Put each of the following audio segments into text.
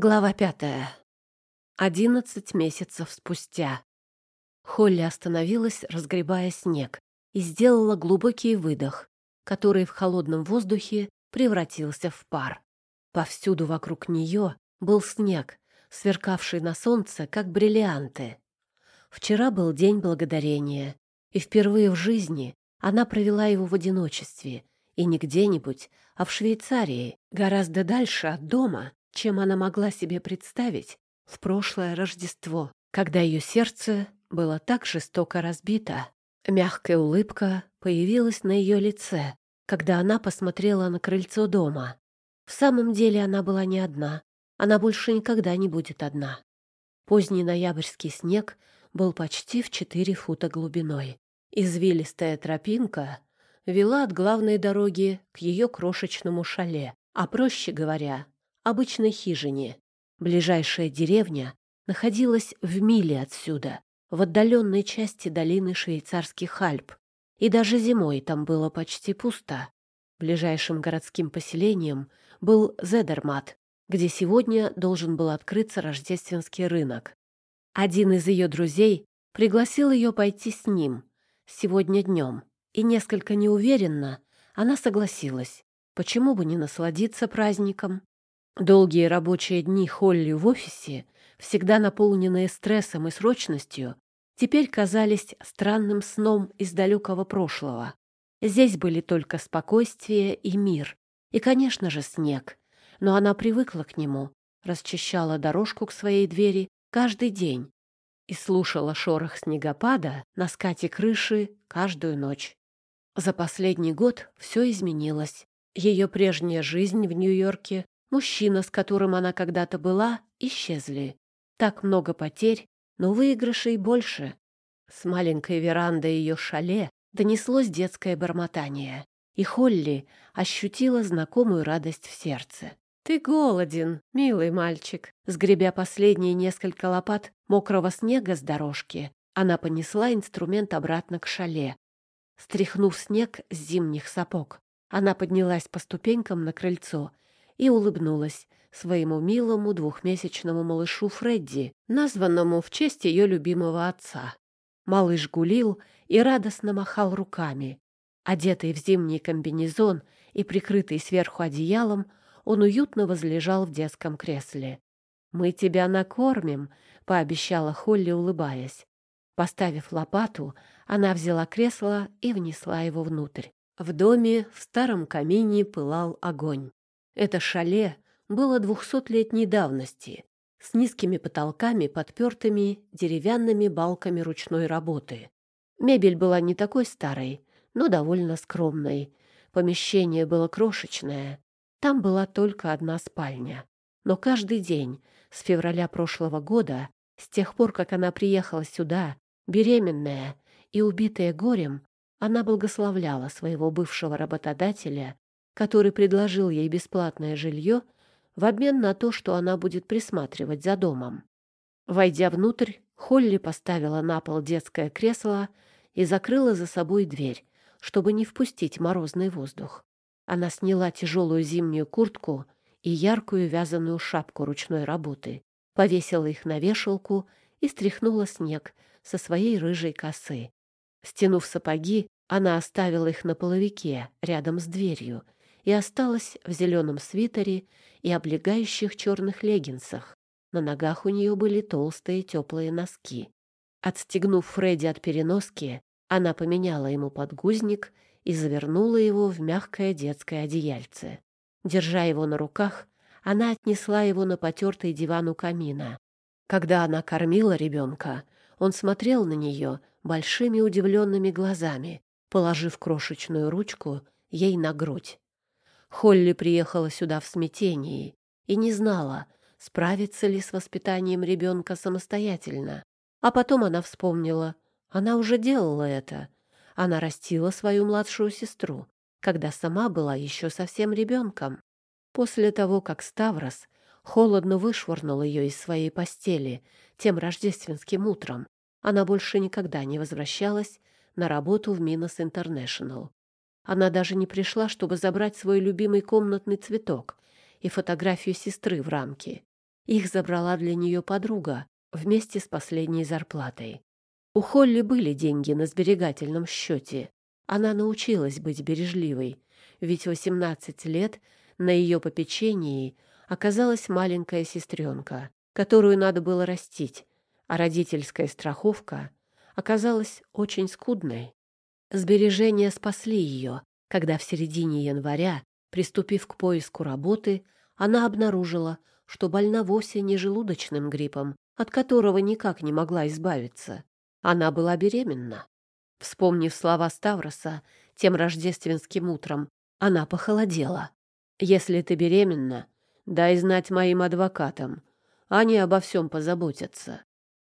Глава пятая. Одиннадцать месяцев спустя. Холли остановилась, разгребая снег, и сделала глубокий выдох, который в холодном воздухе превратился в пар. Повсюду вокруг нее был снег, сверкавший на солнце, как бриллианты. Вчера был День Благодарения, и впервые в жизни она провела его в одиночестве, и не где-нибудь, а в Швейцарии, гораздо дальше от дома, чем она могла себе представить в прошлое Рождество, когда ее сердце было так жестоко разбито. Мягкая улыбка появилась на ее лице, когда она посмотрела на крыльцо дома. В самом деле она была не одна. Она больше никогда не будет одна. Поздний ноябрьский снег был почти в четыре фута глубиной. Извилистая тропинка вела от главной дороги к ее крошечному шале, а, проще говоря, обычной хижине. Ближайшая деревня находилась в миле отсюда, в отдаленной части долины швейцарских Альп, и даже зимой там было почти пусто. Ближайшим городским поселением был Зедермат, где сегодня должен был открыться рождественский рынок. Один из ее друзей пригласил ее пойти с ним сегодня днем, и несколько неуверенно она согласилась. Почему бы не насладиться праздником? Долгие рабочие дни Холли в офисе, всегда наполненные стрессом и срочностью, теперь казались странным сном из далекого прошлого. Здесь были только спокойствие и мир, и, конечно же, снег. Но она привыкла к нему, расчищала дорожку к своей двери каждый день и слушала шорох снегопада на скате крыши каждую ночь. За последний год все изменилось. Ее прежняя жизнь в Нью-Йорке Мужчина, с которым она когда-то была, исчезли. Так много потерь, но выигрышей больше. С маленькой веранды ее шале донеслось детское бормотание, и Холли ощутила знакомую радость в сердце. «Ты голоден, милый мальчик!» Сгребя последние несколько лопат мокрого снега с дорожки, она понесла инструмент обратно к шале. Стряхнув снег с зимних сапог, она поднялась по ступенькам на крыльцо и улыбнулась своему милому двухмесячному малышу Фредди, названному в честь ее любимого отца. Малыш гулил и радостно махал руками. Одетый в зимний комбинезон и прикрытый сверху одеялом, он уютно возлежал в детском кресле. «Мы тебя накормим», — пообещала Холли, улыбаясь. Поставив лопату, она взяла кресло и внесла его внутрь. В доме в старом камине пылал огонь. Это шале было двухсотлетней давности, с низкими потолками, подпертыми деревянными балками ручной работы. Мебель была не такой старой, но довольно скромной. Помещение было крошечное. Там была только одна спальня. Но каждый день с февраля прошлого года, с тех пор, как она приехала сюда, беременная и убитая горем, она благословляла своего бывшего работодателя который предложил ей бесплатное жилье в обмен на то, что она будет присматривать за домом. Войдя внутрь, Холли поставила на пол детское кресло и закрыла за собой дверь, чтобы не впустить морозный воздух. Она сняла тяжелую зимнюю куртку и яркую вязаную шапку ручной работы, повесила их на вешалку и стряхнула снег со своей рыжей косы. Стянув сапоги, она оставила их на половике рядом с дверью и осталась в зеленом свитере и облегающих черных леггинсах. На ногах у нее были толстые теплые носки. Отстегнув Фредди от переноски, она поменяла ему подгузник и завернула его в мягкое детское одеяльце. Держа его на руках, она отнесла его на потертый диван у камина. Когда она кормила ребенка, он смотрел на нее большими удивленными глазами, положив крошечную ручку ей на грудь. Холли приехала сюда в смятении и не знала, справится ли с воспитанием ребенка самостоятельно. А потом она вспомнила, она уже делала это. Она растила свою младшую сестру, когда сама была еще совсем ребенком. После того, как Ставрос холодно вышвырнул ее из своей постели тем рождественским утром, она больше никогда не возвращалась на работу в Минос Интернешнл. Она даже не пришла, чтобы забрать свой любимый комнатный цветок и фотографию сестры в рамке. Их забрала для нее подруга вместе с последней зарплатой. У Холли были деньги на сберегательном счете. Она научилась быть бережливой, ведь 18 лет на ее попечении оказалась маленькая сестренка, которую надо было растить, а родительская страховка оказалась очень скудной. Сбережения спасли ее, когда в середине января, приступив к поиску работы, она обнаружила, что больна вовсе не желудочным гриппом, от которого никак не могла избавиться. Она была беременна. Вспомнив слова Ставроса тем рождественским утром, она похолодела. «Если ты беременна, дай знать моим адвокатам. Они обо всем позаботятся».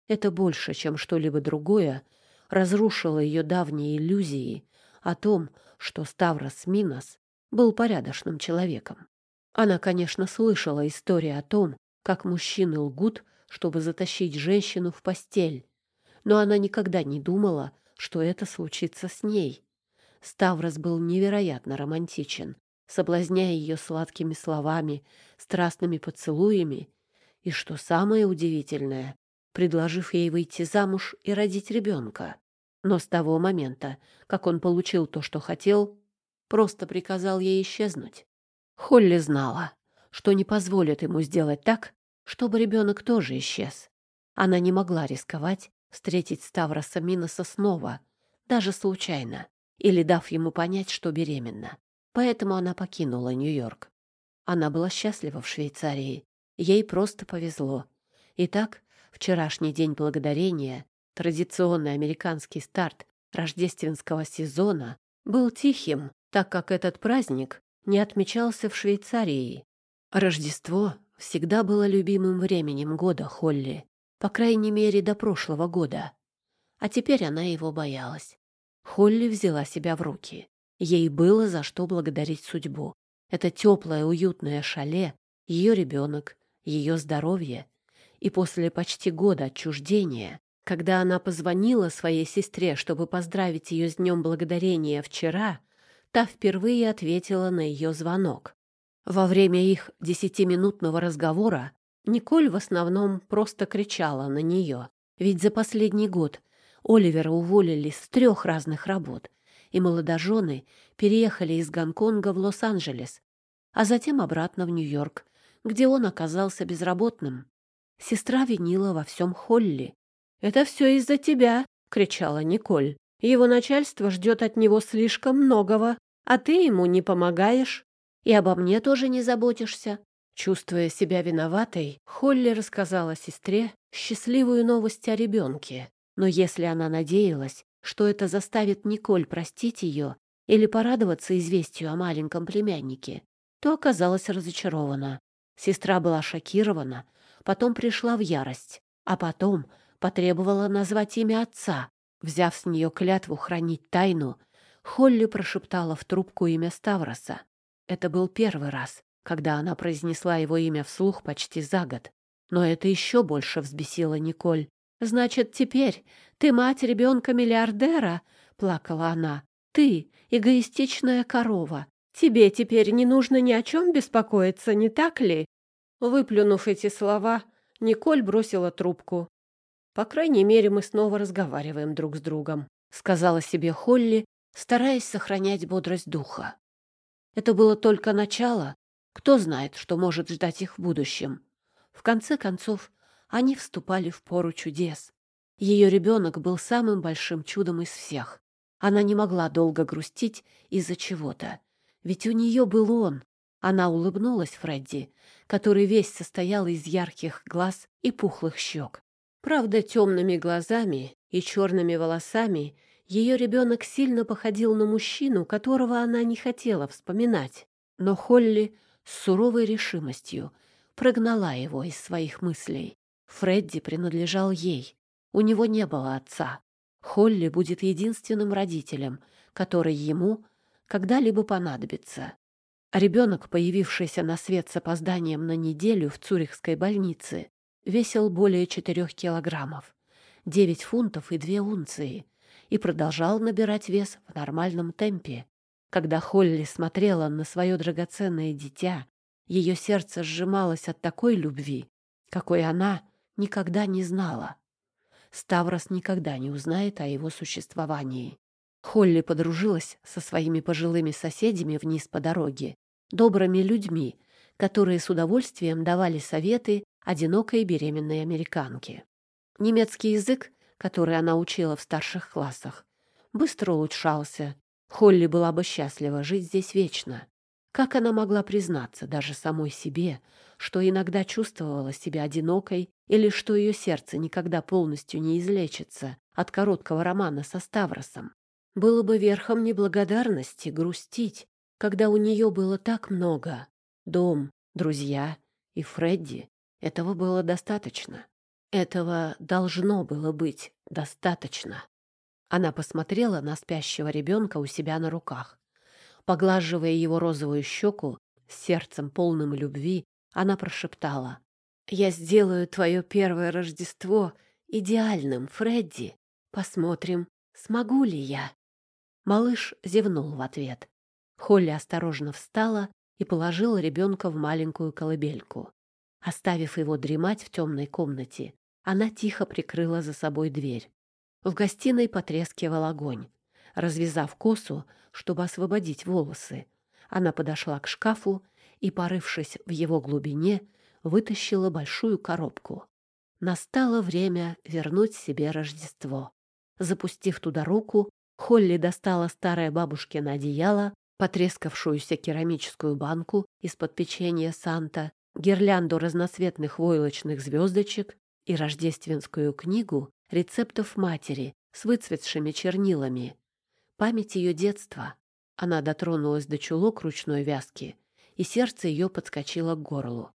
Это больше, чем что-либо другое, разрушило ее давние иллюзии о том, что Ставрос Минос был порядочным человеком. Она, конечно, слышала истории о том, как мужчины лгут, чтобы затащить женщину в постель, но она никогда не думала, что это случится с ней. Ставрос был невероятно романтичен, соблазняя ее сладкими словами, страстными поцелуями и, что самое удивительное, предложив ей выйти замуж и родить ребенка. Но с того момента, как он получил то, что хотел, просто приказал ей исчезнуть. Холли знала, что не позволит ему сделать так, чтобы ребенок тоже исчез. Она не могла рисковать встретить Ставроса Миноса снова, даже случайно, или дав ему понять, что беременна. Поэтому она покинула Нью-Йорк. Она была счастлива в Швейцарии. Ей просто повезло. Итак, вчерашний день благодарения, традиционный американский старт рождественского сезона, был тихим, так как этот праздник не отмечался в Швейцарии. Рождество всегда было любимым временем года Холли, по крайней мере, до прошлого года. А теперь она его боялась. Холли взяла себя в руки. Ей было за что благодарить судьбу. Это теплое, уютное шале, ее ребенок, ее здоровье. И после почти года отчуждения, когда она позвонила своей сестре, чтобы поздравить ее с Днем Благодарения вчера, та впервые ответила на ее звонок. Во время их десятиминутного разговора Николь в основном просто кричала на нее, ведь за последний год Оливера уволили с трех разных работ, и молодожены переехали из Гонконга в Лос-Анджелес, а затем обратно в Нью-Йорк, где он оказался безработным. Сестра винила во всем Холли. «Это все из-за тебя!» — кричала Николь. «Его начальство ждет от него слишком многого, а ты ему не помогаешь и обо мне тоже не заботишься. Чувствуя себя виноватой, Холли рассказала сестре счастливую новость о ребенке. Но если она надеялась, что это заставит Николь простить ее или порадоваться известию о маленьком племяннике, то оказалась разочарована. Сестра была шокирована, потом пришла в ярость, а потом потребовала назвать имя отца. Взяв с нее клятву хранить тайну, Холли прошептала в трубку имя Ставроса. Это был первый раз, когда она произнесла его имя вслух почти за год. Но это еще больше взбесило Николь. «Значит, теперь ты мать ребенка-миллиардера?» — плакала она. «Ты — эгоистичная корова. Тебе теперь не нужно ни о чем беспокоиться, не так ли?» Выплюнув эти слова, Николь бросила трубку. «По крайней мере, мы снова разговариваем друг с другом», — сказала себе Холли, стараясь сохранять бодрость духа. Это было только начало, кто знает, что может ждать их в будущем. В конце концов, они вступали в пору чудес. Ее ребенок был самым большим чудом из всех. Она не могла долго грустить из-за чего-то. Ведь у нее был он. Она улыбнулась Фредди, который весь состоял из ярких глаз и пухлых щек. Правда, темными глазами и черными волосами ее ребенок сильно походил на мужчину, которого она не хотела вспоминать. Но Холли с суровой решимостью прогнала его из своих мыслей. Фредди принадлежал ей. У него не было отца. Холли будет единственным родителем, который ему когда-либо понадобится. А ребенок, появившийся на свет с опозданием на неделю в Цюрихской больнице, весил более четырех килограммов, девять фунтов и две унции, и продолжал набирать вес в нормальном темпе. Когда Холли смотрела на свое драгоценное дитя, ее сердце сжималось от такой любви, какой она никогда не знала. Ставрос никогда не узнает о его существовании. Холли подружилась со своими пожилыми соседями вниз по дороге, добрыми людьми, которые с удовольствием давали советы одинокой беременной американке. Немецкий язык, который она учила в старших классах, быстро улучшался. Холли была бы счастлива жить здесь вечно. Как она могла признаться даже самой себе, что иногда чувствовала себя одинокой или что ее сердце никогда полностью не излечится от короткого романа со Ставросом? Было бы верхом неблагодарности грустить, когда у нее было так много. Дом, друзья и Фредди. Этого было достаточно. Этого должно было быть достаточно. Она посмотрела на спящего ребенка у себя на руках. Поглаживая его розовую щеку, с сердцем полным любви, она прошептала. «Я сделаю твое первое Рождество идеальным, Фредди. Посмотрим, смогу ли я». Малыш зевнул в ответ. Холли осторожно встала и положила ребенка в маленькую колыбельку. Оставив его дремать в темной комнате, она тихо прикрыла за собой дверь. В гостиной потрескивал огонь. Развязав косу, чтобы освободить волосы, она подошла к шкафу и, порывшись в его глубине, вытащила большую коробку. Настало время вернуть себе Рождество. Запустив туда руку, Холли достала старое бабушкино одеяло, потрескавшуюся керамическую банку из-под печенья Санта, гирлянду разноцветных войлочных звездочек и рождественскую книгу рецептов матери с выцветшими чернилами. Память ее детства. Она дотронулась до чулок ручной вязки, и сердце ее подскочило к горлу.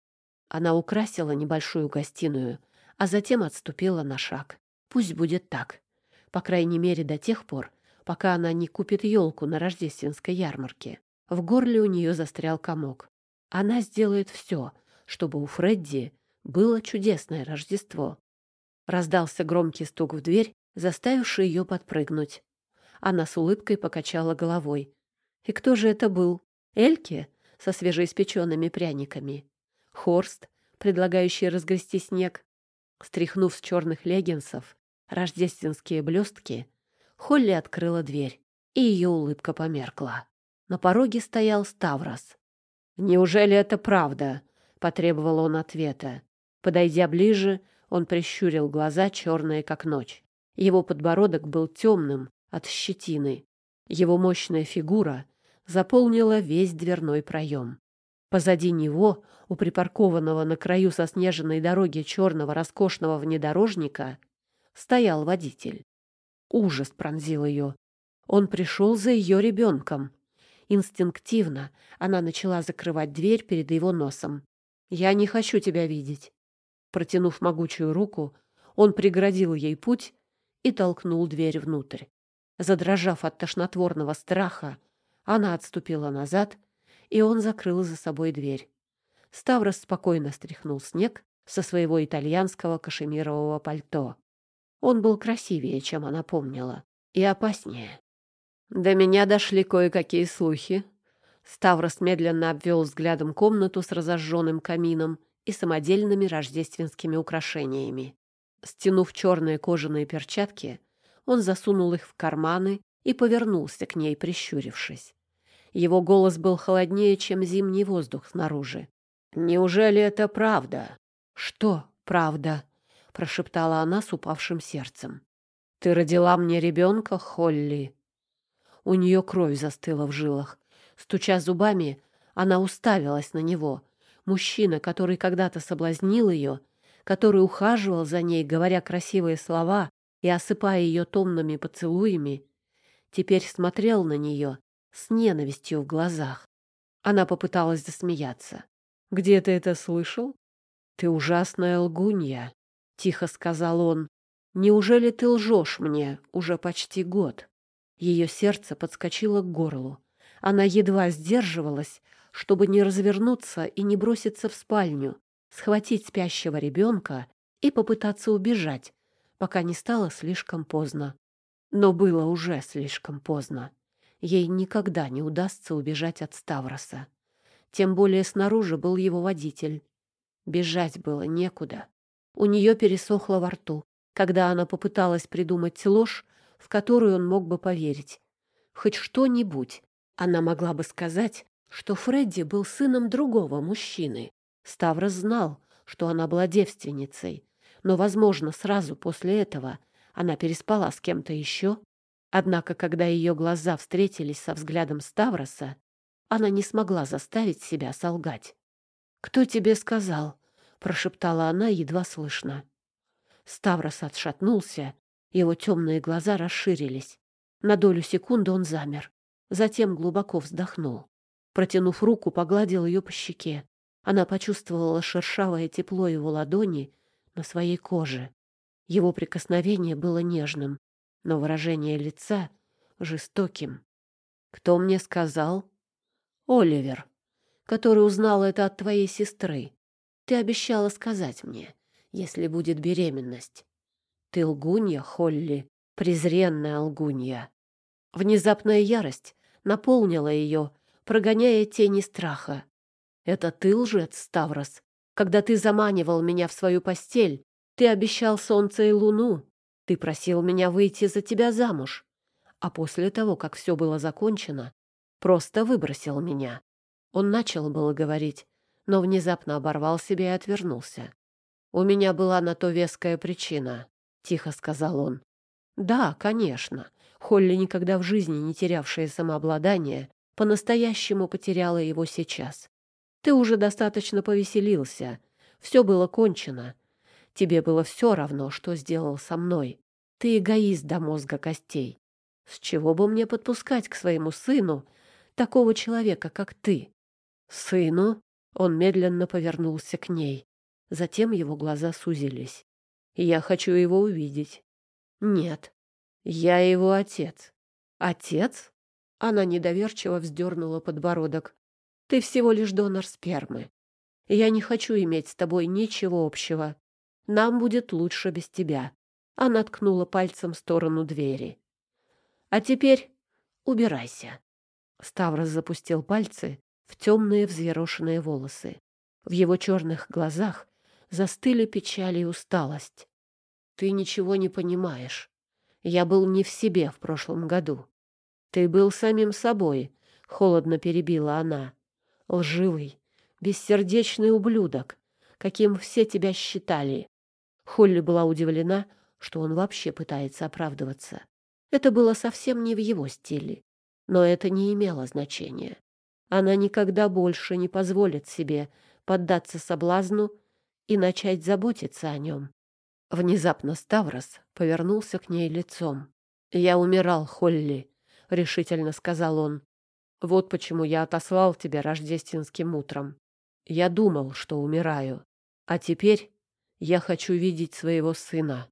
Она украсила небольшую гостиную, а затем отступила на шаг. Пусть будет так. По крайней мере, до тех пор, пока она не купит елку на рождественской ярмарке. В горле у нее застрял комок. Она сделает все, чтобы у Фредди было чудесное Рождество. Раздался громкий стук в дверь, заставивший ее подпрыгнуть. Она с улыбкой покачала головой. И кто же это был? Эльке со свежеиспеченными пряниками? Хорст, предлагающий разгрести снег? Стряхнув с черных леггинсов рождественские блестки, Холли открыла дверь, и ее улыбка померкла. На пороге стоял Ставрос. «Неужели это правда?» — потребовал он ответа. Подойдя ближе, он прищурил глаза, черные как ночь. Его подбородок был темным от щетины. Его мощная фигура заполнила весь дверной проем. Позади него, у припаркованного на краю соснеженной дороги черного роскошного внедорожника, стоял водитель. Ужас пронзил ее. Он пришел за ее ребенком. Инстинктивно она начала закрывать дверь перед его носом. «Я не хочу тебя видеть». Протянув могучую руку, он преградил ей путь и толкнул дверь внутрь. Задрожав от тошнотворного страха, она отступила назад, и он закрыл за собой дверь. Ставрос спокойно стряхнул снег со своего итальянского кашемирового пальто. Он был красивее, чем она помнила, и опаснее. До меня дошли кое-какие слухи. Ставрос медленно обвел взглядом комнату с разожженным камином и самодельными рождественскими украшениями. Стянув черные кожаные перчатки, он засунул их в карманы и повернулся к ней, прищурившись. Его голос был холоднее, чем зимний воздух снаружи. «Неужели это правда?» «Что правда?» — прошептала она с упавшим сердцем. «Ты родила мне ребенка, Холли?» У нее кровь застыла в жилах. Стуча зубами, она уставилась на него. Мужчина, который когда-то соблазнил ее, который ухаживал за ней, говоря красивые слова и осыпая ее томными поцелуями, теперь смотрел на нее с ненавистью в глазах. Она попыталась засмеяться. «Где ты это слышал?» «Ты ужасная лгунья», тихо сказал он. Неужели ты лжешь мне уже почти год? Ее сердце подскочило к горлу. Она едва сдерживалась, чтобы не развернуться и не броситься в спальню, схватить спящего ребенка и попытаться убежать, пока не стало слишком поздно. Но было уже слишком поздно. Ей никогда не удастся убежать от Ставроса. Тем более снаружи был его водитель. Бежать было некуда. У нее пересохло во рту, когда она попыталась придумать ложь, в которую он мог бы поверить. Хоть что-нибудь. Она могла бы сказать, что Фредди был сыном другого мужчины. Ставрос знал, что она была девственницей, но, возможно, сразу после этого она переспала с кем-то еще. Однако, когда ее глаза встретились со взглядом Ставроса, она не смогла заставить себя солгать. «Кто тебе сказал?» — прошептала она едва слышно. Ставрос отшатнулся, его темные глаза расширились. На долю секунды он замер, затем глубоко вздохнул. Протянув руку, погладил ее по щеке. Она почувствовала шершавое тепло его ладони на своей коже. Его прикосновение было нежным, но выражение лица — жестоким. «Кто мне сказал?» «Оливер, который узнал это от твоей сестры. Ты обещала сказать мне, если будет беременность. Ты лгунья, Холли, презренная лгунья». Внезапная ярость наполнила ее, прогоняя тени страха. «Это ты лжец, Ставрос. Когда ты заманивал меня в свою постель, ты обещал солнце и луну. Ты просил меня выйти за тебя замуж. А после того, как все было закончено, просто выбросил меня». Он начал было говорить, но внезапно оборвал себя и отвернулся. «У меня была на то веская причина», — тихо сказал он. «Да, конечно». Холли, никогда в жизни не терявшая самообладание, по-настоящему потеряла его сейчас. Ты уже достаточно повеселился. Все было кончено. Тебе было все равно, что сделал со мной. Ты эгоист до мозга костей. С чего бы мне подпускать к своему сыну такого человека, как ты? Сыну? Он медленно повернулся к ней. Затем его глаза сузились. Я хочу его увидеть. Нет. Я его отец. Отец? Она недоверчиво вздернула подбородок. «Ты всего лишь донор спермы. Я не хочу иметь с тобой ничего общего. Нам будет лучше без тебя». Она ткнула пальцем в сторону двери. «А теперь убирайся». Ставрос запустил пальцы в темные взъерошенные волосы. В его черных глазах застыли печаль и усталость. «Ты ничего не понимаешь. Я был не в себе в прошлом году. «Ты был самим собой», — холодно перебила она. «Лживый, бессердечный ублюдок, каким все тебя считали». Холли была удивлена, что он вообще пытается оправдываться. Это было совсем не в его стиле, но это не имело значения. Она никогда больше не позволит себе поддаться соблазну и начать заботиться о нем. Внезапно Ставрос повернулся к ней лицом. «Я умирал, Холли решительно сказал он. Вот почему я отослал тебя рождественским утром. Я думал, что умираю. А теперь я хочу видеть своего сына.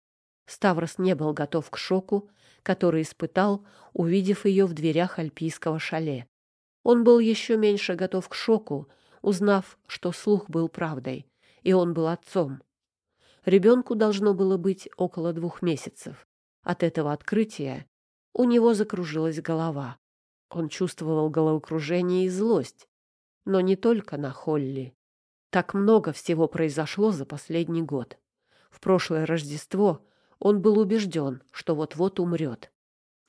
Ставрос не был готов к шоку, который испытал, увидев ее в дверях альпийского шале. Он был еще меньше готов к шоку, узнав, что слух был правдой, и он был отцом. Ребенку должно было быть около двух месяцев. От этого открытия у него закружилась голова. Он чувствовал головокружение и злость. Но не только на Холли. Так много всего произошло за последний год. В прошлое Рождество он был убежден, что вот-вот умрет.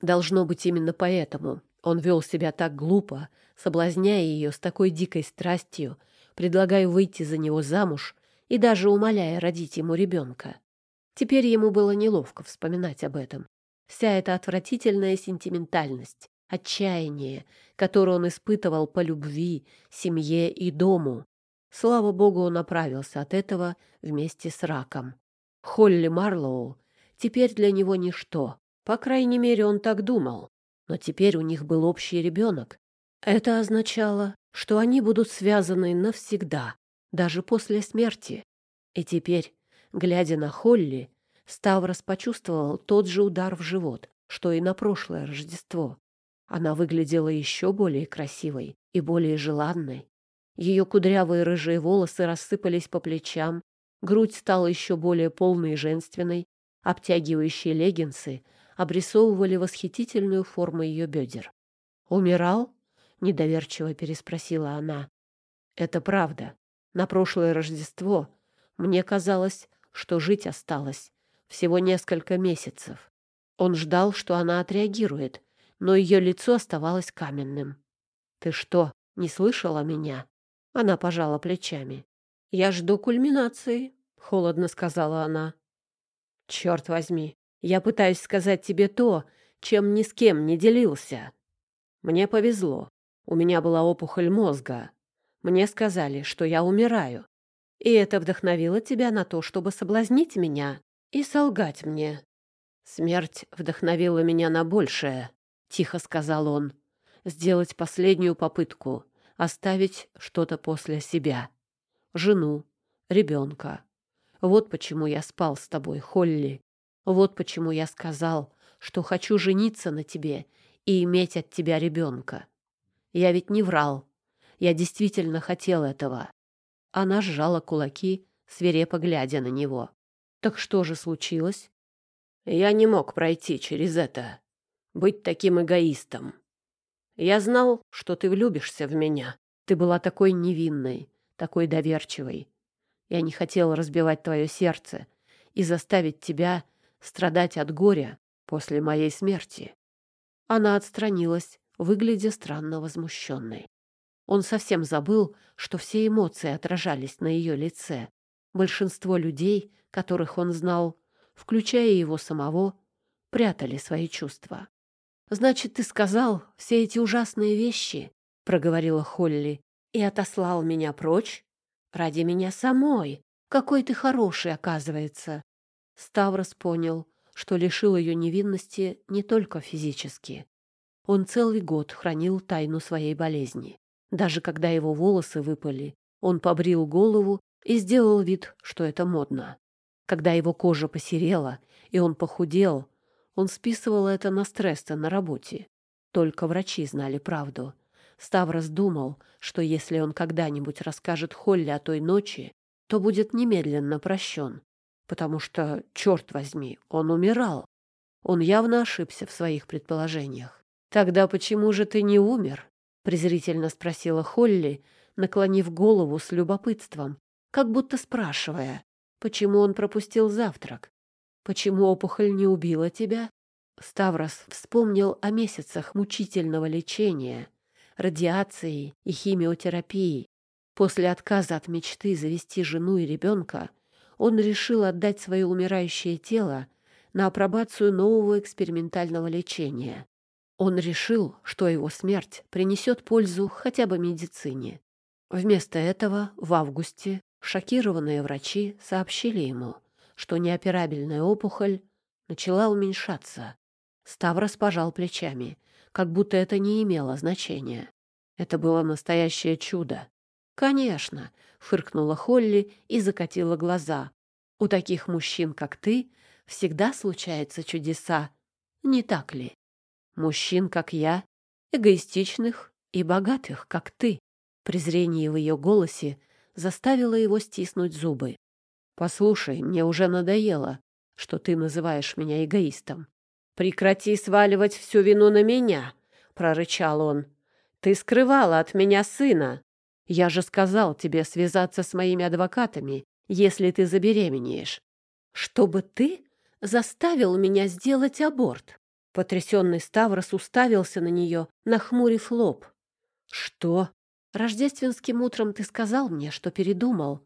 Должно быть именно поэтому он вел себя так глупо, соблазняя ее с такой дикой страстью, предлагая выйти за него замуж и даже умоляя родить ему ребенка. Теперь ему было неловко вспоминать об этом. Вся эта отвратительная сентиментальность, отчаяние, которое он испытывал по любви, семье и дому. Слава богу, он оправился от этого вместе с раком. Холли Марлоу теперь для него ничто. По крайней мере, он так думал. Но теперь у них был общий ребенок. Это означало, что они будут связаны навсегда, даже после смерти. И теперь, глядя на Холли, Ставрос почувствовал тот же удар в живот, что и на прошлое Рождество. Она выглядела еще более красивой и более желанной. Ее кудрявые рыжие волосы рассыпались по плечам, грудь стала еще более полной и женственной, обтягивающие леггинсы обрисовывали восхитительную форму ее бедер. «Умирал?» — недоверчиво переспросила она. «Это правда. На прошлое Рождество мне казалось, что жить осталось всего несколько месяцев. Он ждал, что она отреагирует, но ее лицо оставалось каменным. «Ты что, не слышала меня?» Она пожала плечами. «Я жду кульминации», — холодно сказала она. «Черт возьми, я пытаюсь сказать тебе то, чем ни с кем не делился. Мне повезло. У меня была опухоль мозга. Мне сказали, что я умираю. И это вдохновило тебя на то, чтобы соблазнить меня и солгать мне. Смерть вдохновила меня на большее, — тихо сказал он. Сделать последнюю попытку, оставить что-то после себя. Жену, ребенка. Вот почему я спал с тобой, Холли. Вот почему я сказал, что хочу жениться на тебе и иметь от тебя ребенка. Я ведь не врал. Я действительно хотел этого. Она сжала кулаки, свирепо глядя на него. Так что же случилось? Я не мог пройти через это. Быть таким эгоистом. Я знал, что ты влюбишься в меня. Ты была такой невинной, такой доверчивой. Я не хотел разбивать твое сердце и заставить тебя страдать от горя после моей смерти. Она отстранилась, выглядя странно возмущенной. Он совсем забыл, что все эмоции отражались на ее лице. Большинство людей, которых он знал, включая его самого, прятали свои чувства. «Значит, ты сказал все эти ужасные вещи?» — проговорила Холли. «И отослал меня прочь? Ради меня самой. Какой ты хороший, оказывается!» Ставрос понял, что лишил ее невинности не только физически. Он целый год хранил тайну своей болезни. Даже когда его волосы выпали, он побрил голову и сделал вид, что это модно. Когда его кожа посерела и он похудел, он списывал это на стресс на работе. Только врачи знали правду. Ставрос думал, что если он когда-нибудь расскажет Холли о той ночи, то будет немедленно прощен потому что, черт возьми, он умирал. Он явно ошибся в своих предположениях. «Тогда почему же ты не умер?» — презрительно спросила Холли, наклонив голову с любопытством, как будто спрашивая, почему он пропустил завтрак. «Почему опухоль не убила тебя?» Ставрос вспомнил о месяцах мучительного лечения, радиации и химиотерапии. После отказа от мечты завести жену и ребенка он решил отдать свое умирающее тело на апробацию нового экспериментального лечения. Он решил, что его смерть принесет пользу хотя бы медицине. Вместо этого в августе шокированные врачи сообщили ему, что неоперабельная опухоль начала уменьшаться. Ставрос пожал плечами, как будто это не имело значения. Это было настоящее чудо. «Конечно», — фыркнула Холли и закатила глаза. «У таких мужчин, как ты, всегда случаются чудеса, не так ли? Мужчин, как я, эгоистичных и богатых, как ты». Презрение в ее голосе заставило его стиснуть зубы. «Послушай, мне уже надоело, что ты называешь меня эгоистом». «Прекрати сваливать всю вину на меня», — прорычал он. «Ты скрывала от меня сына. Я же сказал тебе связаться с моими адвокатами, если ты забеременеешь. Чтобы ты заставил меня сделать аборт. Потрясенный Ставрос уставился на нее, нахмурив лоб. Что? Рождественским утром ты сказал мне, что передумал.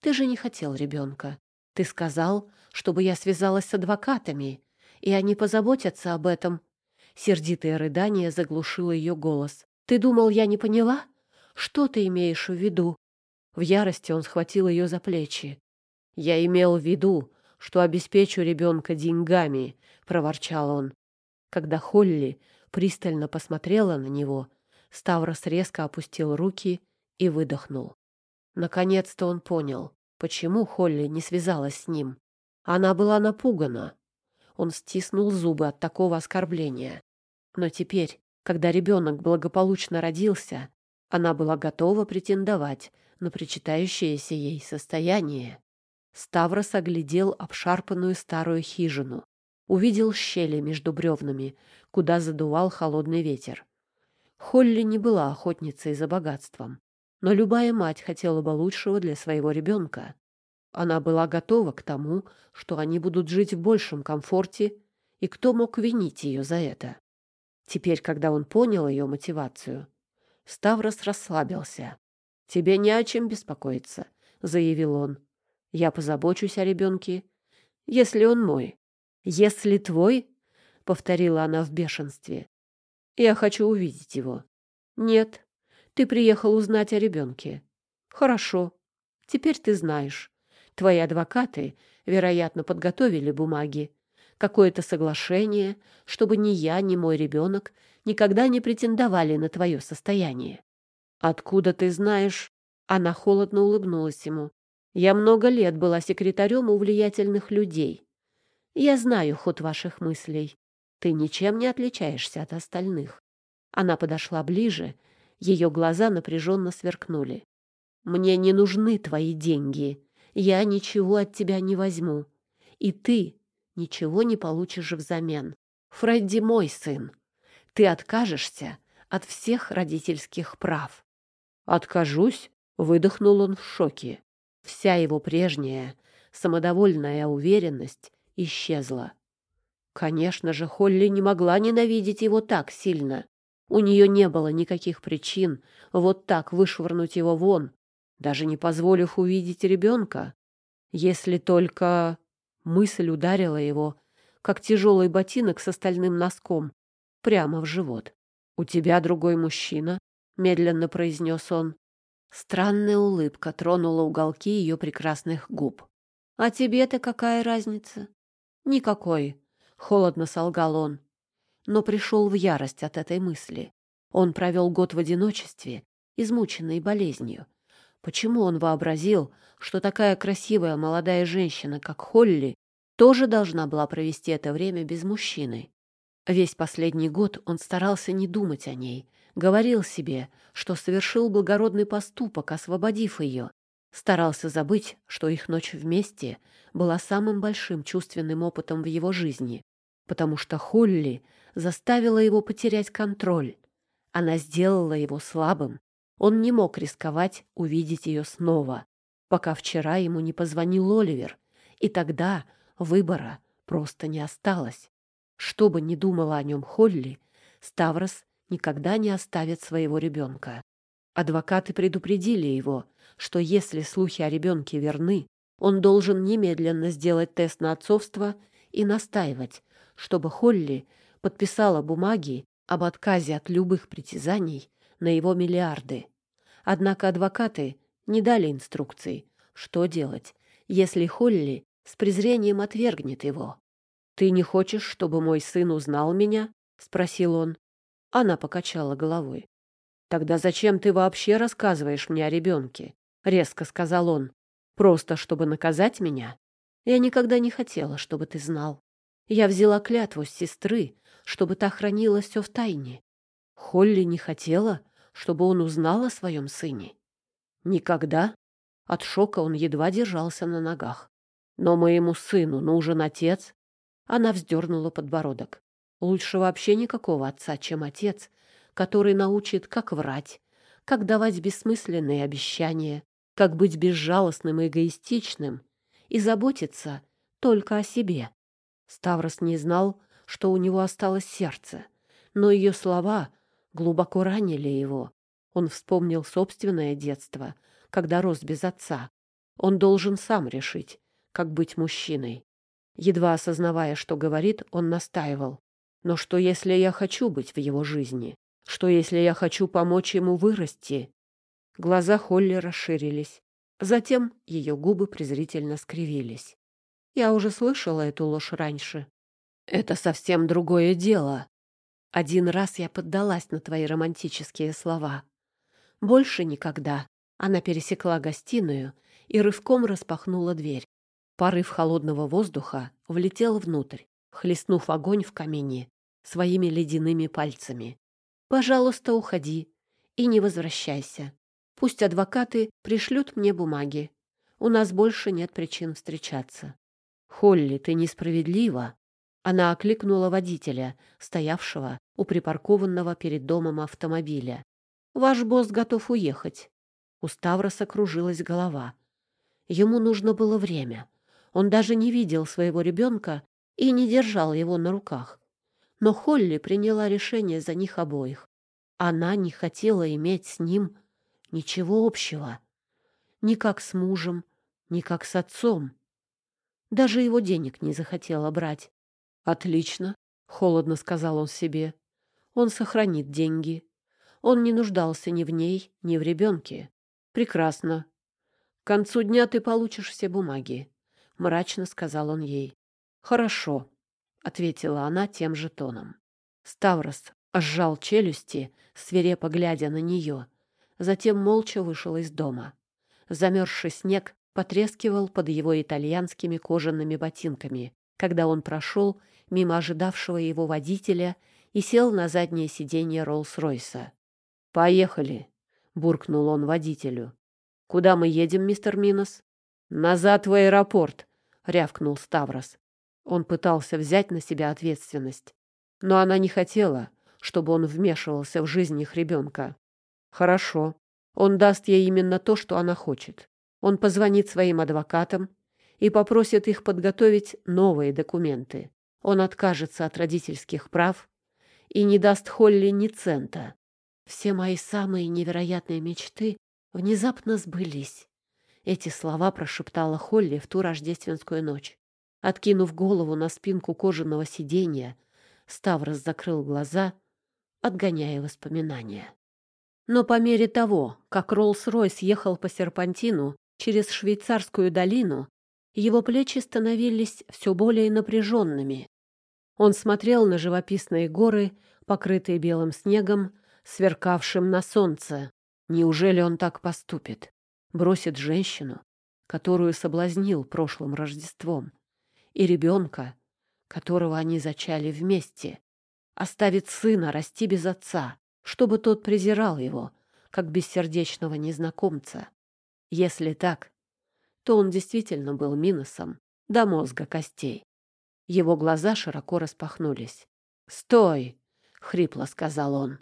Ты же не хотел ребенка. Ты сказал, чтобы я связалась с адвокатами, и они позаботятся об этом. Сердитое рыдание заглушило ее голос. Ты думал, я не поняла? Что ты имеешь в виду?» В ярости он схватил ее за плечи. «Я имел в виду, что обеспечу ребенка деньгами», — проворчал он. Когда Холли пристально посмотрела на него, Ставрос резко опустил руки и выдохнул. Наконец-то он понял, почему Холли не связалась с ним. Она была напугана. Он стиснул зубы от такого оскорбления. Но теперь, когда ребенок благополучно родился, она была готова претендовать на причитающееся ей состояние. Ставрос оглядел обшарпанную старую хижину. Увидел щели между бревнами, куда задувал холодный ветер. Холли не была охотницей за богатством, но любая мать хотела бы лучшего для своего ребенка. Она была готова к тому, что они будут жить в большем комфорте, и кто мог винить ее за это? Теперь, когда он понял ее мотивацию, Ставрос расслабился. «Тебе не о чем беспокоиться», — заявил он. «Я позабочусь о ребенке, если он мой». «Если твой?» — повторила она в бешенстве. «Я хочу увидеть его». «Нет, ты приехал узнать о ребенке». «Хорошо. Теперь ты знаешь. Твои адвокаты, вероятно, подготовили бумаги. Какое-то соглашение, чтобы ни я, ни мой ребенок никогда не претендовали на твое состояние. Откуда ты знаешь? Она холодно улыбнулась ему. Я много лет была секретарем у влиятельных людей. Я знаю ход ваших мыслей. Ты ничем не отличаешься от остальных. Она подошла ближе, ее глаза напряженно сверкнули. Мне не нужны твои деньги. Я ничего от тебя не возьму. И ты ничего не получишь взамен. Фредди мой сын. Ты откажешься от всех родительских прав. Откажусь, выдохнул он в шоке. Вся его прежняя самодовольная уверенность исчезла. Конечно же, Холли не могла ненавидеть его так сильно. У нее не было никаких причин вот так вышвырнуть его вон, даже не позволив увидеть ребенка. Если только мысль ударила его, как тяжелый ботинок с остальным носком, прямо в живот. «У тебя другой мужчина?» — медленно произнес он. Странная улыбка тронула уголки ее прекрасных губ. «А тебе-то какая разница?» «Никакой», — холодно солгал он. Но пришел в ярость от этой мысли. Он провел год в одиночестве, измученный болезнью. Почему он вообразил, что такая красивая молодая женщина, как Холли, тоже должна была провести это время без мужчины? Весь последний год он старался не думать о ней, говорил себе, что совершил благородный поступок, освободив ее. Старался забыть, что их ночь вместе была самым большим чувственным опытом в его жизни, потому что Холли заставила его потерять контроль. Она сделала его слабым, он не мог рисковать увидеть ее снова, пока вчера ему не позвонил Оливер, и тогда выбора просто не осталось. Что бы ни думала о нем Холли, Ставрос никогда не оставит своего ребенка. Адвокаты предупредили его, что если слухи о ребенке верны, он должен немедленно сделать тест на отцовство и настаивать, чтобы Холли подписала бумаги об отказе от любых притязаний на его миллиарды. Однако адвокаты не дали инструкций, что делать, если Холли с презрением отвергнет его. «Ты не хочешь, чтобы мой сын узнал меня?» — спросил он. Она покачала головой. «Тогда зачем ты вообще рассказываешь мне о ребенке?» — резко сказал он. «Просто чтобы наказать меня? Я никогда не хотела, чтобы ты знал. Я взяла клятву с сестры, чтобы та хранила все в тайне. Холли не хотела, чтобы он узнал о своем сыне? Никогда. От шока он едва держался на ногах. Но моему сыну нужен отец. Она вздернула подбородок. Лучше вообще никакого отца, чем отец, который научит, как врать, как давать бессмысленные обещания, как быть безжалостным и эгоистичным и заботиться только о себе. Ставрос не знал, что у него осталось сердце, но ее слова глубоко ранили его. Он вспомнил собственное детство, когда рос без отца. Он должен сам решить, как быть мужчиной. Едва осознавая, что говорит, он настаивал. Но что, если я хочу быть в его жизни? Что, если я хочу помочь ему вырасти? Глаза Холли расширились. Затем ее губы презрительно скривились. Я уже слышала эту ложь раньше. Это совсем другое дело. Один раз я поддалась на твои романтические слова. Больше никогда. Она пересекла гостиную и рывком распахнула дверь. Порыв холодного воздуха влетел внутрь, хлестнув огонь в камине своими ледяными пальцами. «Пожалуйста, уходи и не возвращайся. Пусть адвокаты пришлют мне бумаги. У нас больше нет причин встречаться». «Холли, ты несправедлива!» Она окликнула водителя, стоявшего у припаркованного перед домом автомобиля. «Ваш босс готов уехать. У Ставроса кружилась голова. Ему нужно было время. Он даже не видел своего ребенка и не держал его на руках. Но Холли приняла решение за них обоих. Она не хотела иметь с ним ничего общего. Ни как с мужем, ни как с отцом. Даже его денег не захотела брать. «Отлично», — холодно сказал он себе. «Он сохранит деньги. Он не нуждался ни в ней, ни в ребенке. Прекрасно. К концу дня ты получишь все бумаги», — мрачно сказал он ей. «Хорошо», — ответила она тем же тоном. Ставрос сжал челюсти, свирепо глядя на нее, затем молча вышел из дома. Замерзший снег потрескивал под его итальянскими кожаными ботинками, когда он прошел мимо ожидавшего его водителя и сел на заднее сиденье Роллс-Ройса. «Поехали!» — буркнул он водителю. «Куда мы едем, мистер Минос?» «Назад в аэропорт!» — рявкнул Ставрос. Он пытался взять на себя ответственность, но она не хотела, чтобы он вмешивался в жизнь их ребенка. «Хорошо. Он даст ей именно то, что она хочет. Он позвонит своим адвокатам и попросит их подготовить новые документы. Он откажется от родительских прав и не даст Холли ни цента. Все мои самые невероятные мечты внезапно сбылись. Эти слова прошептала Холли в ту рождественскую ночь. Откинув голову на спинку кожаного сиденья, Ставрос закрыл глаза, отгоняя воспоминания. Но по мере того, как Роллс-Ройс ехал по серпантину, через швейцарскую долину, его плечи становились все более напряженными. Он смотрел на живописные горы, покрытые белым снегом, сверкавшим на солнце. Неужели он так поступит? Бросит женщину, которую соблазнил прошлым Рождеством, и ребенка, которого они зачали вместе, оставит сына расти без отца, чтобы тот презирал его, как бессердечного незнакомца. Если так, то он действительно был Миносом до мозга костей. Его глаза широко распахнулись. «Стой!» — хрипло сказал он.